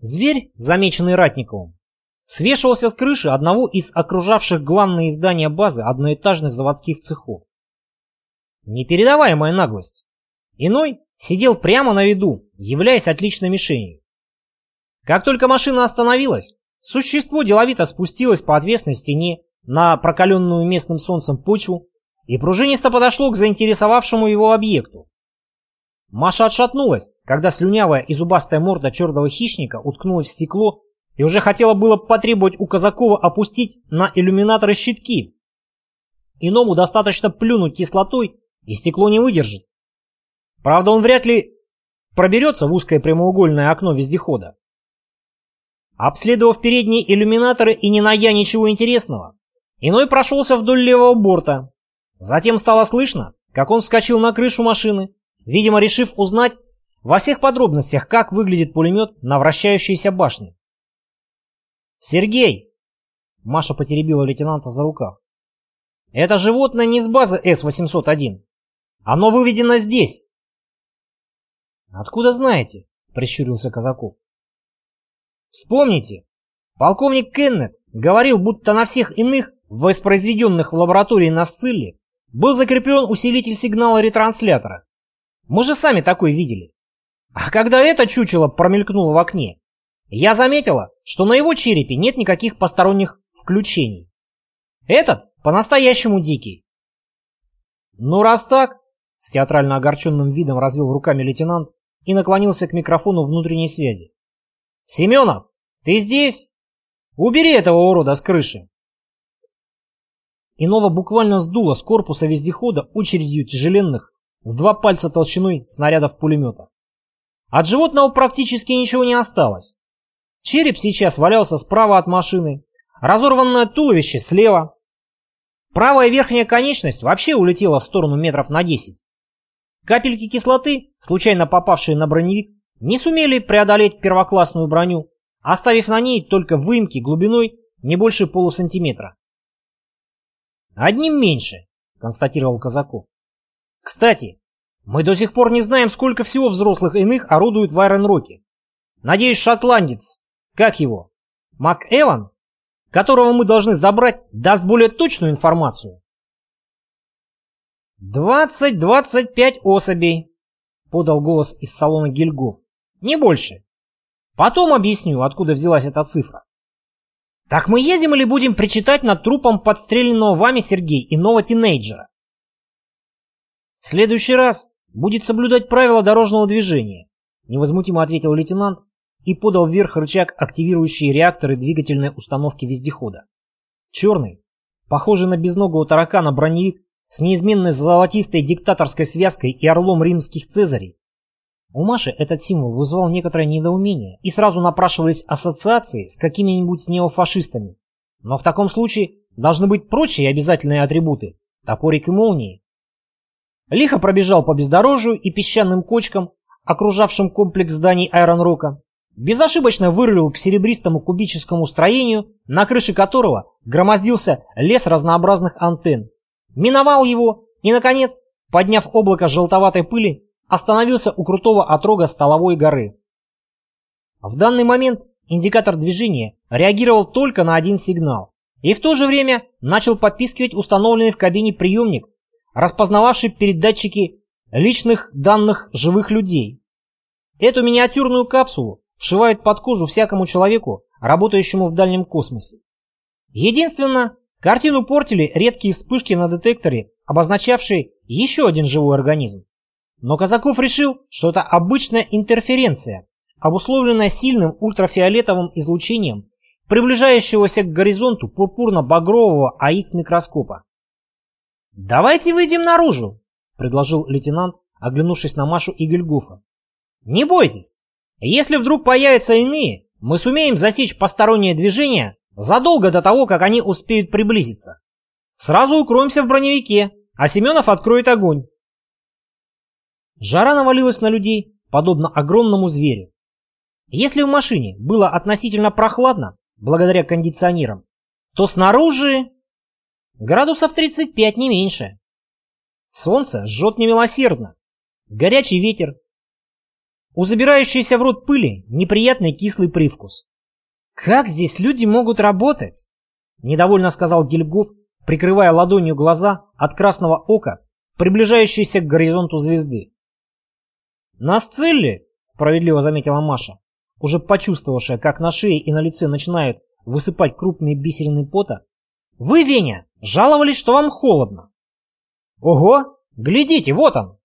Зверь, замеченный Ратниковым, свешивался с крыши одного из окружавших главные здания базы одноэтажных заводских цехов. Непередаваемая наглость. Иной сидел прямо на виду, являясь отличной мишенью. Как только машина остановилась, существо деловито спустилось по отвесной стене на прокаленную местным солнцем почву и пружинисто подошло к заинтересовавшему его объекту. Маша отшатнулась, когда слюнявая и зубастая морда черного хищника уткнулась в стекло и уже хотела было потребовать у Казакова опустить на иллюминаторы щитки. Иному достаточно плюнуть кислотой, и стекло не выдержит. Правда, он вряд ли проберется в узкое прямоугольное окно вездехода. Обследовав передние иллюминаторы и не найдя ничего интересного, Иной прошелся вдоль левого борта. Затем стало слышно, как он вскочил на крышу машины, видимо, решив узнать во всех подробностях, как выглядит пулемет на вращающейся башне. «Сергей!» — Маша потеребила лейтенанта за рукав. «Это животное не с базы С-801. Оно выведено здесь». «Откуда знаете?» — прищурился Казаков. «Вспомните, полковник Кеннет говорил, будто на всех иных, воспроизведенных в лаборатории на Сцилле, был закреплен усилитель сигнала ретранслятора. Мы же сами такой видели. А когда это чучело промелькнуло в окне, я заметила, что на его черепе нет никаких посторонних включений. Этот по-настоящему дикий. Ну раз так, с театрально огорченным видом развел руками лейтенант и наклонился к микрофону внутренней связи. «Семенов, ты здесь? Убери этого урода с крыши!» Иного буквально сдуло с корпуса вездехода очередью тяжеленных, с два пальца толщиной снарядов пулемета. От животного практически ничего не осталось. Череп сейчас валялся справа от машины, разорванное туловище слева. Правая верхняя конечность вообще улетела в сторону метров на 10. Капельки кислоты, случайно попавшие на броневик, не сумели преодолеть первоклассную броню, оставив на ней только выемки глубиной не больше полусантиметра. «Одним меньше», — констатировал Казаков. Кстати, мы до сих пор не знаем, сколько всего взрослых иных орудуют в Айрон-Роке. Надеюсь, шотландец, как его, Мак Эван, которого мы должны забрать, даст более точную информацию. «Двадцать-двадцать пять особей», — подал голос из салона Гильгоф. «Не больше. Потом объясню, откуда взялась эта цифра». «Так мы едем или будем причитать над трупом подстреленного вами, Сергей, иного тинейджера?» В следующий раз будет соблюдать правила дорожного движения, невозмутимо ответил лейтенант и подал вверх рычаг, активирующий реакторы двигательной установки вездехода. Черный, похожий на безногого таракана броневик с неизменной золотистой диктаторской связкой и орлом римских цезарей. У Маши этот символ вызвал некоторое недоумение, и сразу напрашивались ассоциации с какими-нибудь неофашистами. Но в таком случае должны быть прочие обязательные атрибуты – топорик и молнии, лихо пробежал по бездорожью и песчаным кочкам, окружавшим комплекс зданий Айронрока, безошибочно вырулил к серебристому кубическому строению, на крыше которого громоздился лес разнообразных антенн, миновал его и, наконец, подняв облако желтоватой пыли, остановился у крутого отрога столовой горы. В данный момент индикатор движения реагировал только на один сигнал и в то же время начал подпискивать установленный в кабине приемник распознававший передатчики личных данных живых людей. Эту миниатюрную капсулу вшивают под кожу всякому человеку, работающему в дальнем космосе. Единственно, картину портили редкие вспышки на детекторе, обозначавшие еще один живой организм. Но Казаков решил, что это обычная интерференция, обусловленная сильным ультрафиолетовым излучением, приближающегося к горизонту пурпурно-багрового АХ-микроскопа. «Давайте выйдем наружу», — предложил лейтенант, оглянувшись на Машу и Гельгофа. «Не бойтесь, если вдруг появятся иные, мы сумеем засечь постороннее движение задолго до того, как они успеют приблизиться. Сразу укроемся в броневике, а Семенов откроет огонь». Жара навалилась на людей, подобно огромному зверю. Если в машине было относительно прохладно, благодаря кондиционерам, то снаружи Градусов 35, не меньше. Солнце жжет немилосердно. Горячий ветер. у забирающейся в рот пыли неприятный кислый привкус. «Как здесь люди могут работать?» — недовольно сказал Гильгоф, прикрывая ладонью глаза от красного ока, приближающейся к горизонту звезды. «На Сцилле», — справедливо заметила Маша, уже почувствовавшая, как на шее и на лице начинают высыпать крупные бисерины пота, «вы, Веня, жаловались, что вам холодно». «Ого! Глядите, вот он!»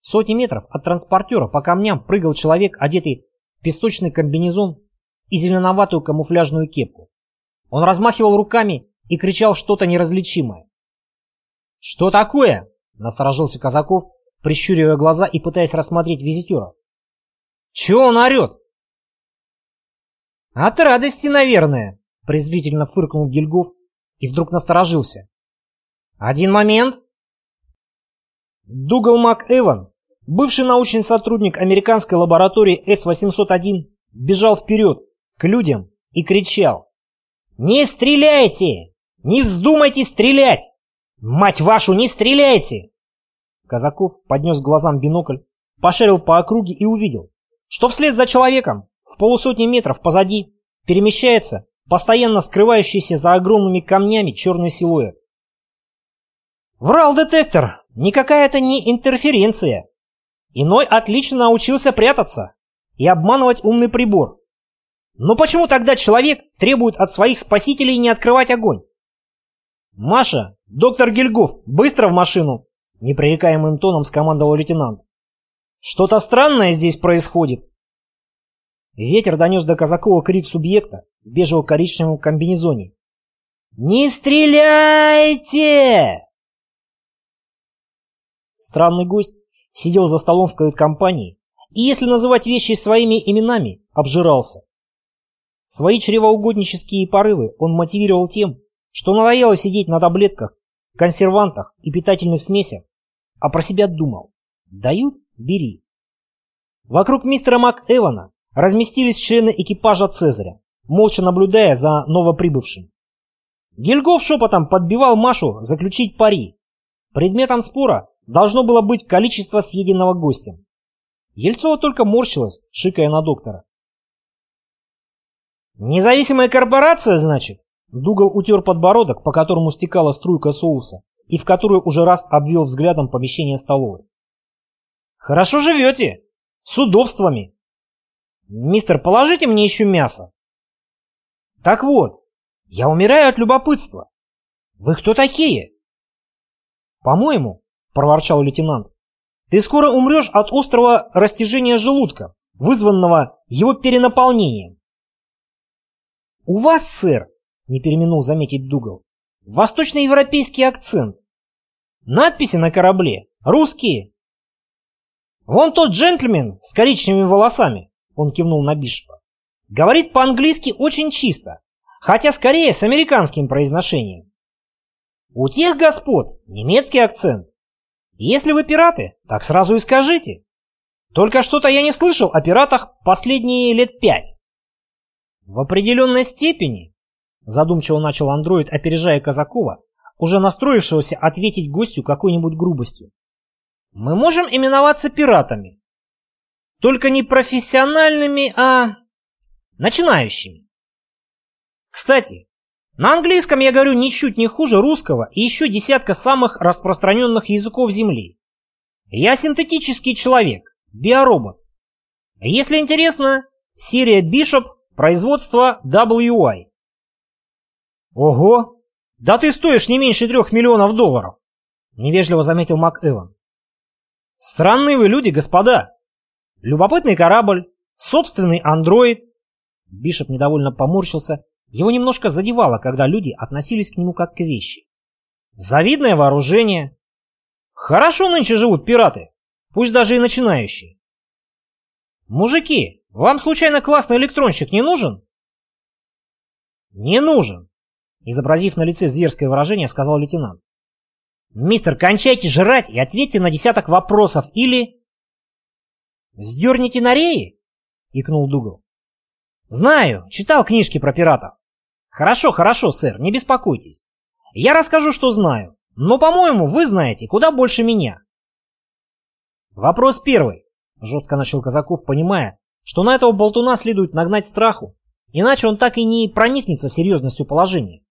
Сотни метров от транспортера по камням прыгал человек, одетый в песочный комбинезон и зеленоватую камуфляжную кепку. Он размахивал руками и кричал что-то неразличимое. «Что такое?» — насторожился Казаков, прищуривая глаза и пытаясь рассмотреть визитера. «Чего он орет?» «От радости, наверное», — презрительно фыркнул Гильгоф и вдруг насторожился. «Один момент!» Дугал МакЭван, бывший научный сотрудник американской лаборатории С-801, бежал вперед, к людям, и кричал. «Не стреляйте! Не вздумайте стрелять! Мать вашу, не стреляйте!» Казаков поднес глазам бинокль, пошарил по округе и увидел, что вслед за человеком в полусотни метров позади перемещается постоянно скрывающийся за огромными камнями черный силуэт. Врал детектор, никакая это не интерференция. Иной отлично научился прятаться и обманывать умный прибор. Но почему тогда человек требует от своих спасителей не открывать огонь? «Маша, доктор Гильгоф, быстро в машину!» Непререкаемым тоном скомандовал лейтенант. «Что-то странное здесь происходит!» Ветер донес до Казакова крик субъекта в бежево-коричневом комбинезоне. «Не стреляйте!» Странный гость сидел за столом в кают-компании и, если называть вещи своими именами, обжирался. Свои чревоугоднические порывы он мотивировал тем, что надоело сидеть на таблетках, консервантах и питательных смесях, а про себя думал «дают – бери». Вокруг мистера МакЭвана разместились члены экипажа Цезаря, молча наблюдая за новоприбывшим. Гильгоф шепотом подбивал Машу заключить пари. Предметом спора должно было быть количество съеденного гостем. Ельцова только морщилась, шикая на доктора. «Независимая корпорация, значит?» Дугал утер подбородок, по которому стекала струйка соуса, и в которую уже раз обвел взглядом помещение столовой. «Хорошо живете! С удобствами! Мистер, положите мне еще мясо!» «Так вот, я умираю от любопытства. Вы кто такие?» «По-моему, — проворчал лейтенант. «Ты скоро умрешь от острого растяжения желудка, вызванного его перенаполнением». «У вас, сэр», — не переминул заметить Дугал, — «восточноевропейский акцент. Надписи на корабле русские». «Вон тот джентльмен с коричневыми волосами», — он кивнул на Бишпа, — «говорит по-английски очень чисто, хотя скорее с американским произношением. У тех господ немецкий акцент. Если вы пираты, так сразу и скажите. Только что-то я не слышал о пиратах последние лет пять. В определенной степени, задумчиво начал андроид, опережая Казакова, уже настроившегося ответить гостю какой-нибудь грубостью. Мы можем именоваться пиратами. Только не профессиональными, а начинающими. Кстати, на английском я говорю ничуть не хуже русского и еще десятка самых распространенных языков Земли. Я синтетический человек, биоробот. Если интересно, серия Bishop, производство WI. Ого! Да ты стоишь не меньше трех миллионов долларов! Невежливо заметил Мак Эван. Странные вы люди, господа. Любопытный корабль, собственный андроид. Бишоп недовольно поморщился его немножко задевало, когда люди относились к нему как к вещи. Завидное вооружение. Хорошо нынче живут пираты, пусть даже и начинающие. Мужики, вам случайно классный электронщик не нужен? Не нужен, изобразив на лице зверское выражение, сказал лейтенант. Мистер, кончайте жрать и ответьте на десяток вопросов или... Сдерните на реи? Икнул Дугал. Знаю, читал книжки про пиратов. Хорошо, хорошо, сэр, не беспокойтесь. Я расскажу, что знаю, но, по-моему, вы знаете куда больше меня. Вопрос первый. Жестко начал Казаков, понимая, что на этого болтуна следует нагнать страху, иначе он так и не проникнется серьезностью положения.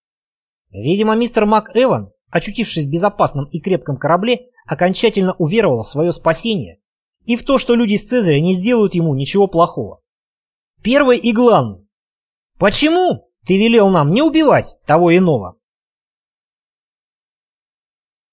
Видимо, мистер МакЭван, очутившись в безопасном и крепком корабле, окончательно уверовал в свое спасение и в то, что люди с Цезаря не сделают ему ничего плохого. Первое и главное. Почему ты велел нам не убивать того иного?